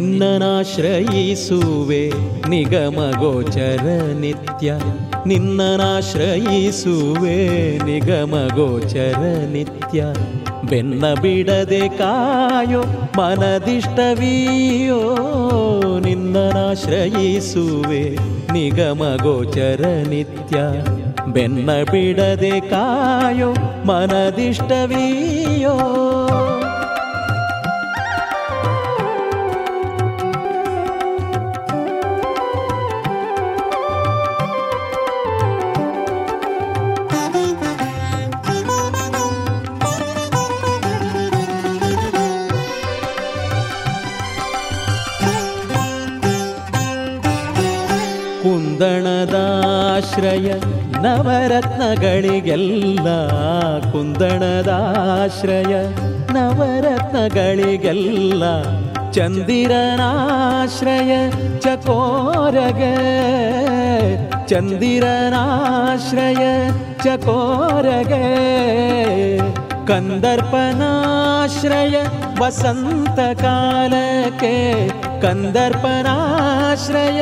ನಿನ್ನನಾಶ್ರಯಿಸುವೆ ನಿಗಮಗೋಚರ ನಿತ್ಯ. ನಿನ್ನನಾಶ್ರಯಿಸುವೆ ನಿಗಮಗೋಚರ ನಿತ್ಯ. ಬೆನ್ನ ಬಿಡದೆ ಕಾಯೋ ಮನದಿಷ್ಟವಿಯೋ ನಿನ್ನನಾಶ್ರಯಿಸುವೆ ನಿಗಮಗೋಚರ ನಿತ್ಯ. ಬೆನ್ನ ಬಿಡದೆ ಕಾಯೋ ಮನದಿಷ್ಟವಿಯೋ ಕುಂದಣದಾಶ್ರಯ ನವರತ್ನಗಳಿಗೆಲ್ಲ ಕುಂದಣದಾಶ್ರಯ ನವರತ್ನಗಳಿಗೆಲ್ಲ ಚಂದಿರನಾಶ್ರಯ ಚಕೋರಗ ಚಂದಿರನಾಶ್ರಯ ಚಕೋರಗೆ ಕಂದರ್ಪನಾಶ್ರಯ ವಸಂತ ಕಾಲಕ್ಕೆ ಕಂದರ್ಪನಾಶ್ರಯ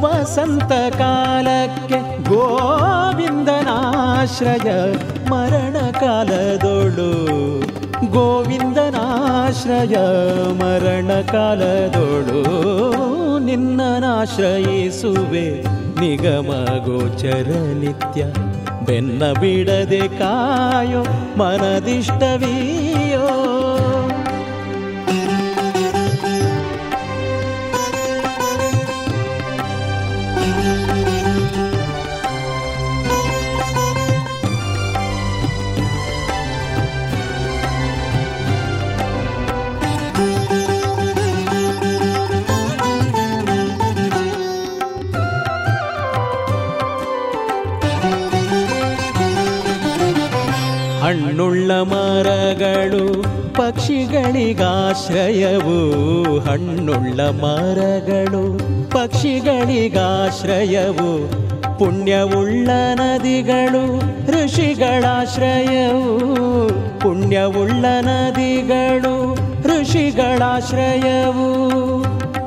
ವಸಂತ ಕಾಲಕ್ಕೆ, ಗೋವಿಂದನಾಶ್ರಯ ಮರಣ ಕಾಲದೊಳು. ಗೋವಿಂದನಾಶ್ರಯ ಮರಣ ಕಾಲದೊಳು. ನಿನ್ನನಾಶ್ರಯಿಸುವೆ ನಿಗಮ ಗೋಚರ ನಿತ್ಯ. ಬೆನ್ನ ಬಿಡದೆ ಕಾಯೋ ಮನದಿಷ್ಟವಿಯೋ? ಹಣ್ಣುಳ್ಳ ಮರಗಳು ಪಕ್ಷಿಗಳಿಗಾಶ್ರಯವು. ಹಣ್ಣುಳ್ಳ ಮರಗಳು ಪಕ್ಷಿಗಳಿಗಾಶ್ರಯವು. ಪುಣ್ಯವುಳ್ಳ ನದಿಗಳು ಋಷಿಗಳಾಶ್ರಯವು. ಪುಣ್ಯವುಳ್ಳ ನದಿಗಳು ಋಷಿಗಳಾಶ್ರಯವು.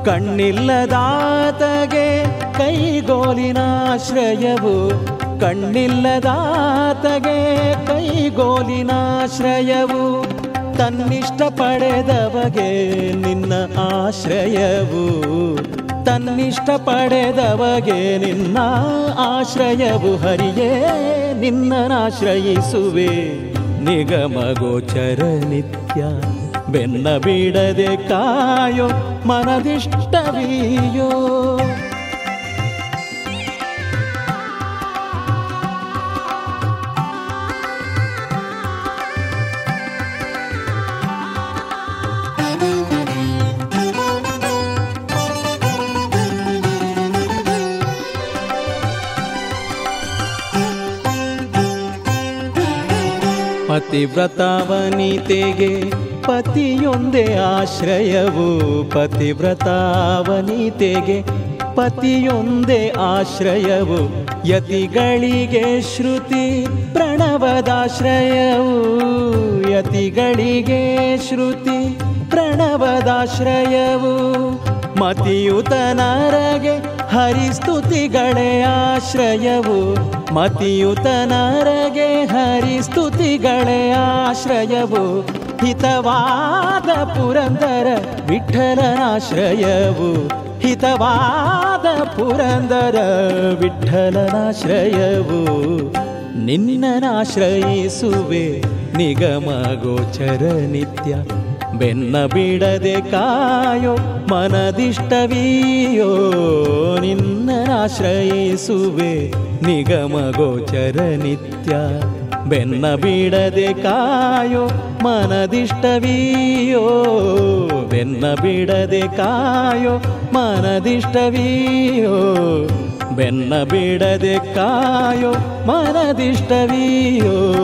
ಕಣ್ಣಿಲ್ಲದಾತಗೆ ಕೈಗೋಲಿನಾಶ್ರಯವು. ಕಣ್ಣಿಲ್ಲದಾತಗೆ ಕೈಗೋಲಿನಾಶ್ರಯವು ತನ್ನಿಷ್ಟ ಪಡೆದವಗೆ ನಿನ್ನ ಆಶ್ರಯವು. ತನ್ನಿಷ್ಟ ಪಡೆದವಗೆ ನಿನ್ನ ಆಶ್ರಯವು, ಹರಿಯೇ ನಿನ್ನನಾಶ್ರಯಿಸುವೆ. ನಿಗಮ ಗೋಚರ ನಿತ್ಯ, ಬೆನ್ನ ಬಿಡದೆ ಕಾಯೋ ಮನದಿಷ್ಟವಿಯೋ. ಪತಿವ್ರತಾವನಿತೆಗೆ ಪತಿಯೊಂದೇ ಆಶ್ರಯವು ಪತಿವ್ರತಾವನಿತೆಗೆ ಪತಿಯೊಂದೇ ಆಶ್ರಯವು ಯತಿಗಳಿಗೆ ಶ್ರುತಿ ಪ್ರಣವದಾಶ್ರಯವು ಯತಿಗಳಿಗೆ ಶ್ರುತಿ ಪ್ರಣವದಾಶ್ರಯವು ಮತಿಯುತನರಗೆ ಹರಿಸ್ತುತಿಗಳೇ ಆಶ್ರಯವು ಮತಿಯುತನರಗೆ ಹರಿಸ್ತುತಿಗಳೇ ಆಶ್ರಯವು ಹಿತವಾದ ಪುರಂದರ ವಿಠಲನಾಶ್ರಯವು ಹಿತವಾದ ಪುರಂದರ ವಿಠಲನಾಶ್ರಯವು ನಿನ್ನನಾಶ್ರಯಿಸುವೆ ನಿಗಮ ಗೋಚರ ನಿತ್ಯ ಬೆನ್ನ ಬಿಡದೆ ಕಾಯೋ ಮನದಿಷ್ಟವೀಯೋ ನಿನ್ನನಾಶ್ರಯಿಸುವೆ ನಿಗಮ ಗೋಚರ ನಿತ್ಯ. ಬೆನ್ನ ಬಿಡದೆ ಕಾಯೋ ಮನದಿಷ್ಟವೀಯೋ ಬೆನ್ನ ಬಿಡದೆ ಕಾಯೋ ಮನದಿಷ್ಟವೀಯೋ ಬೆನ್ನ ಬಿಡದೆ ಕಾಯೋ ಮನದಿಷ್ಟವಿಯೋ.